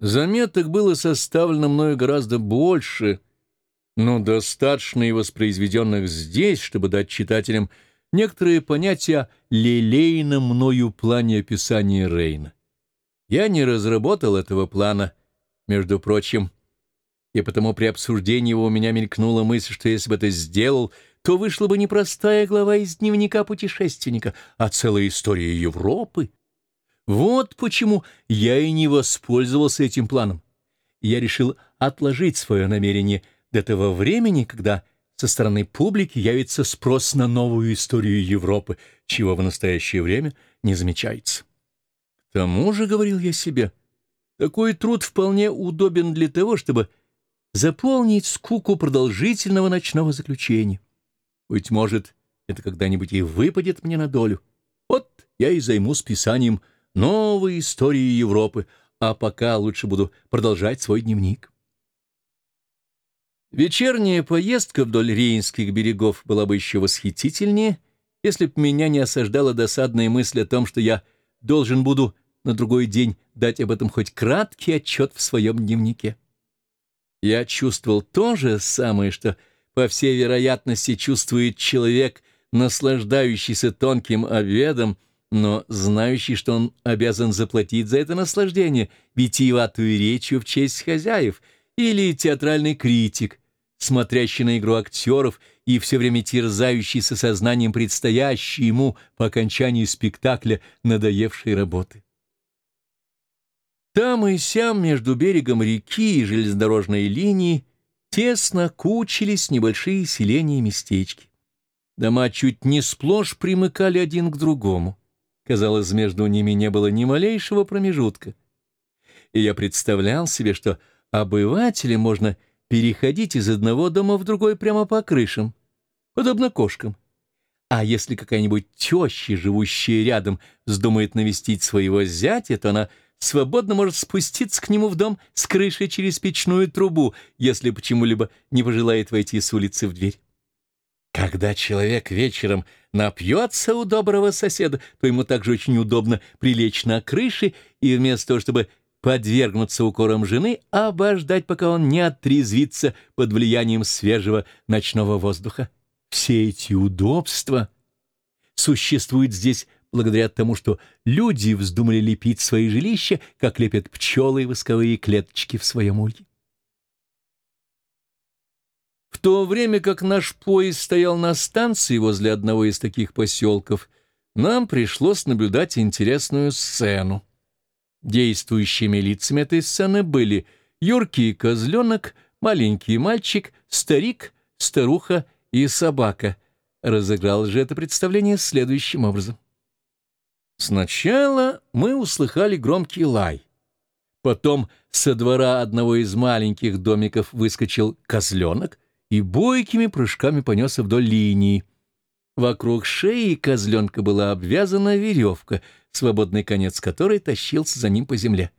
Заметок было составлено мною гораздо больше, но достаточно и воспроизведенных здесь, чтобы дать читателям некоторые понятия о мною плане описания Рейна. Я не разработал этого плана, между прочим, и потому при обсуждении его у меня мелькнула мысль, что если бы это сделал, то вышла бы не простая глава из дневника путешественника, а целая история Европы. Вот почему я и не воспользовался этим планом. Я решил отложить свое намерение до того времени, когда со стороны публики явится спрос на новую историю Европы, чего в настоящее время не замечается. К тому же, говорил я себе, такой труд вполне удобен для того, чтобы заполнить скуку продолжительного ночного заключения. Быть может, это когда-нибудь и выпадет мне на долю. Вот я и займусь писанием новой истории Европы, а пока лучше буду продолжать свой дневник. Вечерняя поездка вдоль Рейнских берегов была бы еще восхитительнее, если б меня не осаждала досадная мысль о том, что я должен буду на другой день дать об этом хоть краткий отчет в своем дневнике. Я чувствовал то же самое, что, по всей вероятности, чувствует человек, наслаждающийся тонким обедом, но знающий, что он обязан заплатить за это наслаждение витиеватую речью в честь хозяев, или театральный критик, смотрящий на игру актеров и все время терзающийся сознанием предстоящей ему по окончании спектакля надоевшей работы. Там и сям между берегом реки и железнодорожной линии тесно кучились небольшие селения и местечки. Дома чуть не сплошь примыкали один к другому. Казалось, между ними не было ни малейшего промежутка. И я представлял себе, что обывателям можно переходить из одного дома в другой прямо по крышам, подобно кошкам. А если какая-нибудь теща, живущая рядом, вздумает навестить своего зятя, то она свободно может спуститься к нему в дом с крыши через печную трубу, если почему-либо не пожелает войти с улицы в дверь. Когда человек вечером напьется у доброго соседа, то ему также очень удобно прилечь на крыше и вместо того, чтобы подвергнуться укорам жены, обождать, пока он не отрезвится под влиянием свежего ночного воздуха. Все эти удобства существуют здесь благодаря тому, что люди вздумали лепить свои жилища, как лепят пчелы восковые клеточки в своем улье. То время как наш поезд стоял на станции возле одного из таких поселков, нам пришлось наблюдать интересную сцену. Действующими лицами этой сцены были юркий козленок, маленький мальчик, старик, старуха и собака. Разыграл же это представление следующим образом. Сначала мы услыхали громкий лай. Потом со двора одного из маленьких домиков выскочил козленок — и бойкими прыжками понесся вдоль линии. Вокруг шеи козленка была обвязана веревка, свободный конец которой тащился за ним по земле.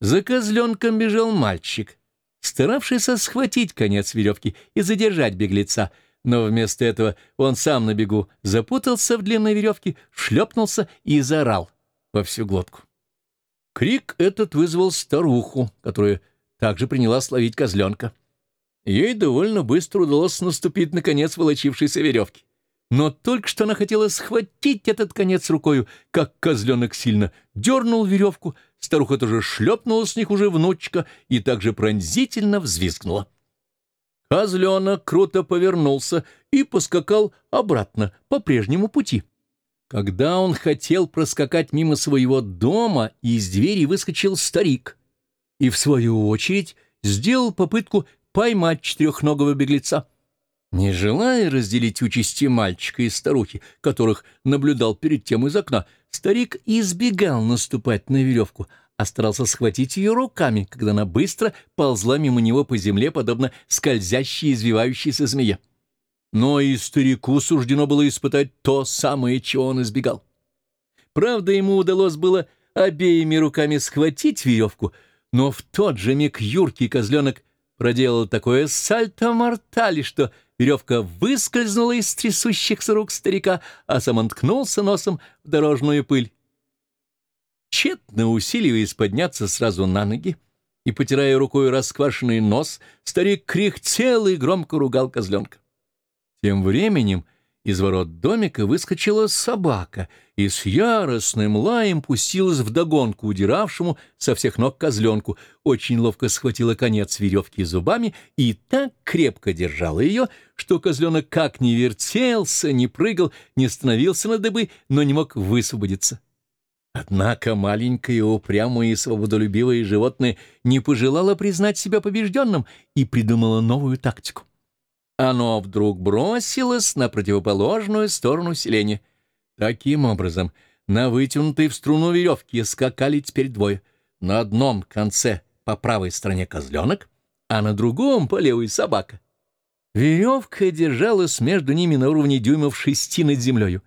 За козленком бежал мальчик, старавшийся схватить конец веревки и задержать беглеца, но вместо этого он сам на бегу запутался в длинной веревке, шлепнулся и заорал во всю глотку. Крик этот вызвал старуху, которая также приняла словить козленка. Ей довольно быстро удалось наступить на конец волочившейся веревки. Но только что она хотела схватить этот конец рукою, как козленок сильно дернул веревку, старуха тоже шлепнула с них уже внучка и также пронзительно взвизгнула. Козленок круто повернулся и поскакал обратно по прежнему пути. Когда он хотел проскакать мимо своего дома, из двери выскочил старик и, в свою очередь, сделал попытку поймать четырехногого беглеца. Не желая разделить участи мальчика и старухи, которых наблюдал перед тем из окна, старик избегал наступать на веревку, а старался схватить ее руками, когда она быстро ползла мимо него по земле, подобно скользящей извивающейся змее. Но и старику суждено было испытать то самое, чего он избегал. Правда, ему удалось было обеими руками схватить веревку, но в тот же миг юркий козленок проделал такое сальто-мортали, что веревка выскользнула из трясущихся рук старика, а сам он ткнулся носом в дорожную пыль. Тщетно усиливаясь подняться сразу на ноги, и, потирая рукой расквашенный нос, старик кряхтел и громко ругал козленка. Тем временем из ворот домика выскочила собака и с яростным лаем пустилась вдогонку удиравшему со всех ног козленку, очень ловко схватила конец веревки зубами и так крепко держала ее, что козленок как ни вертелся, ни прыгал, не становился на дыбы, но не мог высвободиться. Однако маленькое, упрямое и свободолюбивое животное не пожелало признать себя побежденным и придумало новую тактику. Оно вдруг бросилось на противоположную сторону селения. Таким образом, на вытянутой в струну веревки скакали теперь двое. На одном конце по правой стороне козленок, а на другом по левой собака. Веревка держалась между ними на уровне дюймов шести над землею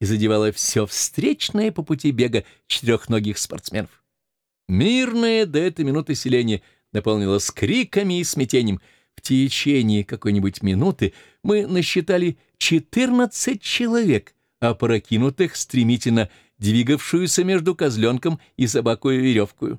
и задевала все встречное по пути бега четырехногих спортсменов. Мирное до этой минуты селение наполнилось криками и смятением. В течение какой-нибудь минуты мы насчитали 14 человек, опрокинутых стремительно двигавшуюся между козленком и собакой веревкую.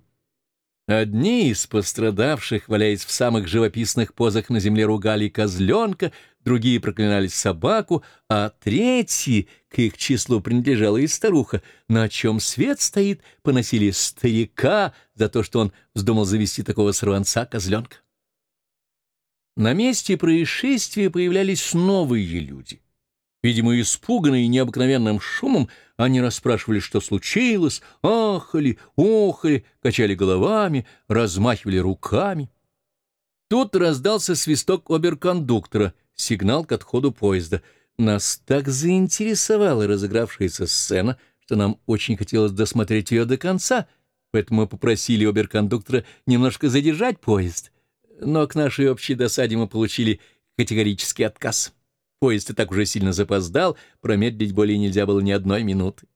Одни из пострадавших, валяясь в самых живописных позах на земле, ругали козленка, другие проклинали собаку, а третьи, к их числу принадлежала и старуха, на чем свет стоит, поносили старика за то, что он вздумал завести такого сорванца-козленка. На месте происшествия появлялись новые люди — Видимо, испуганные необыкновенным шумом, они расспрашивали, что случилось, ахали, охали, качали головами, размахивали руками. Тут раздался свисток оберкондуктора, сигнал к отходу поезда. Нас так заинтересовала разыгравшаяся сцена, что нам очень хотелось досмотреть ее до конца, поэтому мы попросили оберкондуктора немножко задержать поезд. Но к нашей общей досаде мы получили категорический отказ. Поезд и так уже сильно запоздал, промедлить более нельзя было ни одной минуты.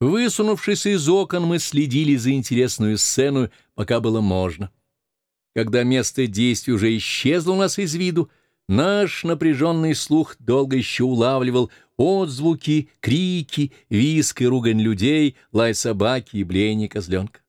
Высунувшись из окон, мы следили за интересную сцену, пока было можно. Когда место действия уже исчезло у нас из виду, наш напряженный слух долго еще улавливал отзвуки, крики, виск и ругань людей, лай собаки и блеяние козленка.